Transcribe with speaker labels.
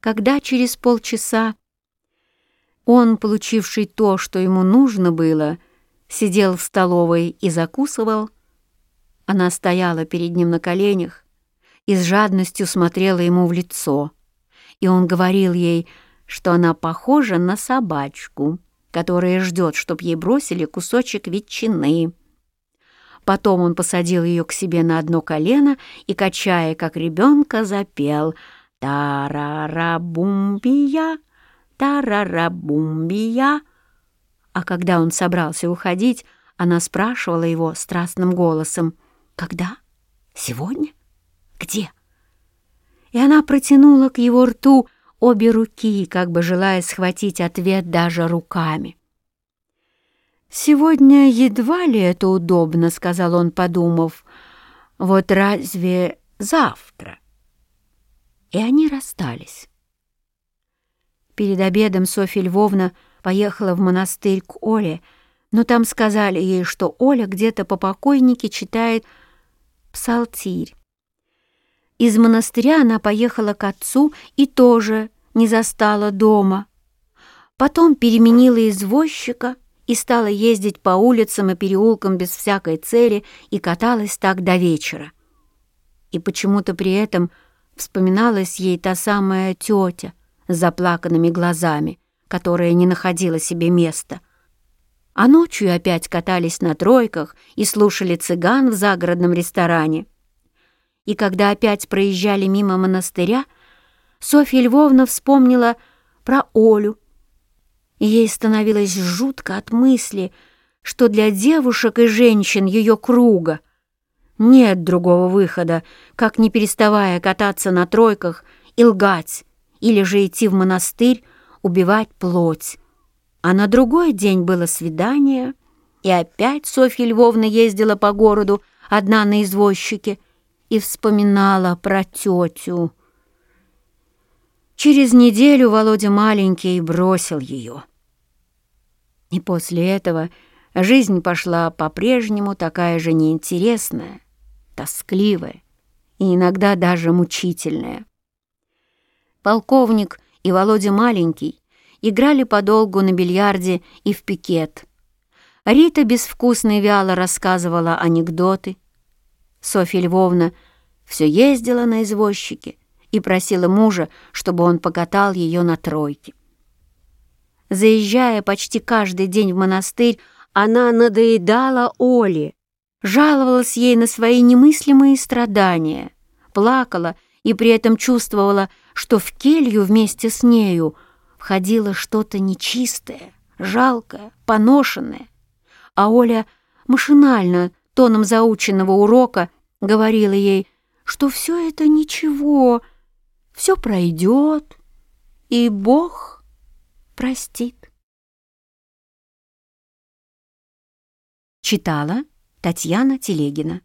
Speaker 1: Когда через полчаса он, получивший то, что ему нужно было, сидел в столовой и закусывал, она стояла перед ним на коленях и с жадностью смотрела ему в лицо, и он говорил ей, что она похожа на собачку, которая ждет, чтоб ей бросили кусочек ветчины. Потом он посадил ее к себе на одно колено и, качая, как ребенка, запел «Тарарабумбия, тарарабумбия». А когда он собрался уходить, она спрашивала его страстным голосом «Когда? Сегодня? Где?» И она протянула к его рту обе руки, как бы желая схватить ответ даже руками. «Сегодня едва ли это удобно», — сказал он, подумав. «Вот разве завтра?» И они расстались. Перед обедом Софья Львовна поехала в монастырь к Оле, но там сказали ей, что Оля где-то по покойнике читает псалтирь. Из монастыря она поехала к отцу и тоже не застала дома. Потом переменила извозчика — и стала ездить по улицам и переулкам без всякой цели и каталась так до вечера. И почему-то при этом вспоминалась ей та самая тетя с заплаканными глазами, которая не находила себе места. А ночью опять катались на тройках и слушали цыган в загородном ресторане. И когда опять проезжали мимо монастыря, Софья Львовна вспомнила про Олю, ей становилось жутко от мысли, что для девушек и женщин ее круга нет другого выхода, как не переставая кататься на тройках и лгать, или же идти в монастырь, убивать плоть. А на другой день было свидание, и опять Софья Львовна ездила по городу, одна на извозчике, и вспоминала про тетю. Через неделю Володя маленький бросил ее. И после этого жизнь пошла по-прежнему такая же неинтересная, тоскливая и иногда даже мучительная. Полковник и Володя маленький играли подолгу на бильярде и в пикет. Рита безвкусно и вяло рассказывала анекдоты. Софья Львовна все ездила на извозчике и просила мужа, чтобы он покатал ее на тройке. Заезжая почти каждый день в монастырь, она надоедала Оле, жаловалась ей на свои немыслимые страдания, плакала и при этом чувствовала, что в келью вместе с нею входило что-то нечистое, жалкое, поношенное. А Оля машинально, тоном заученного урока, говорила ей, что все это ничего, все пройдет, и Бог простит. Читала Татьяна Телегина